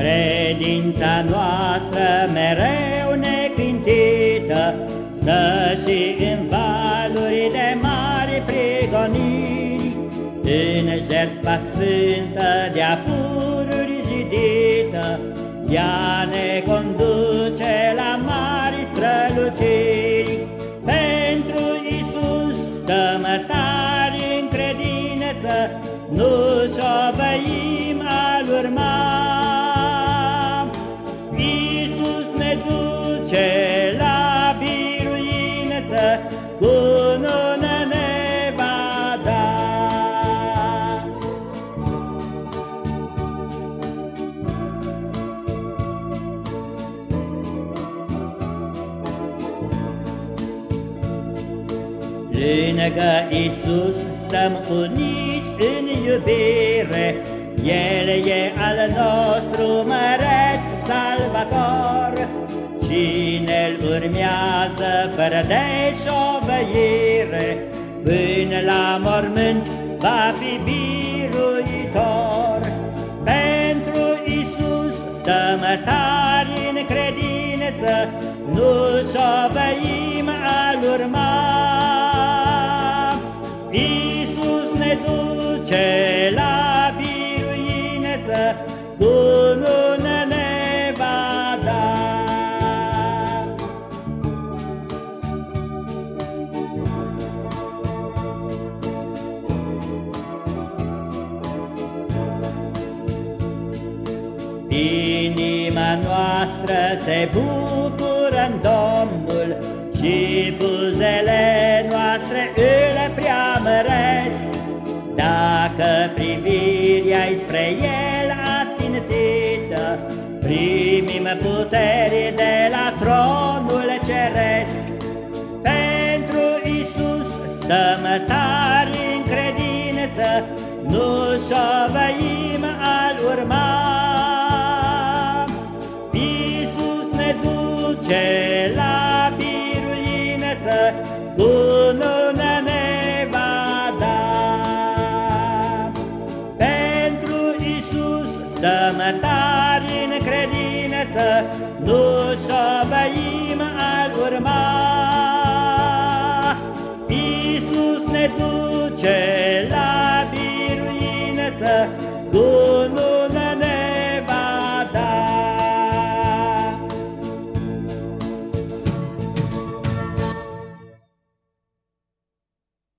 Credința noastră mereu necântită Stă și în valuri de mari prigoniri. În jertfa sfântă de-a pururi zidită Ea ne conduce la mari străluciri. Pentru Isus stăm tari în credință Nu șovăim al urma duce la biruință Cu nună ne va da Lângă Isus stăm uniți în iubire, El e al nostru măreț salvator. Cine-L urmează fără de șovăire, Până la mormânt va fi biruitor. Pentru Isus stăm tari în credință, Nu șovăim al urma. Iisus ne duce la biruință, Inima noastră se bucură în Domnul și buzele noastre îl preamăresc. Dacă privirea-i spre El ațintită, primim puteri de la tronul ceresc. Pentru Isus stăm tari în credință, nu șovăim al urma. Duce la biruință, cu nună ne va da. Pentru Isus stăm tari în credință, nu șovăim al urma. Isus ne duce la biruință, cu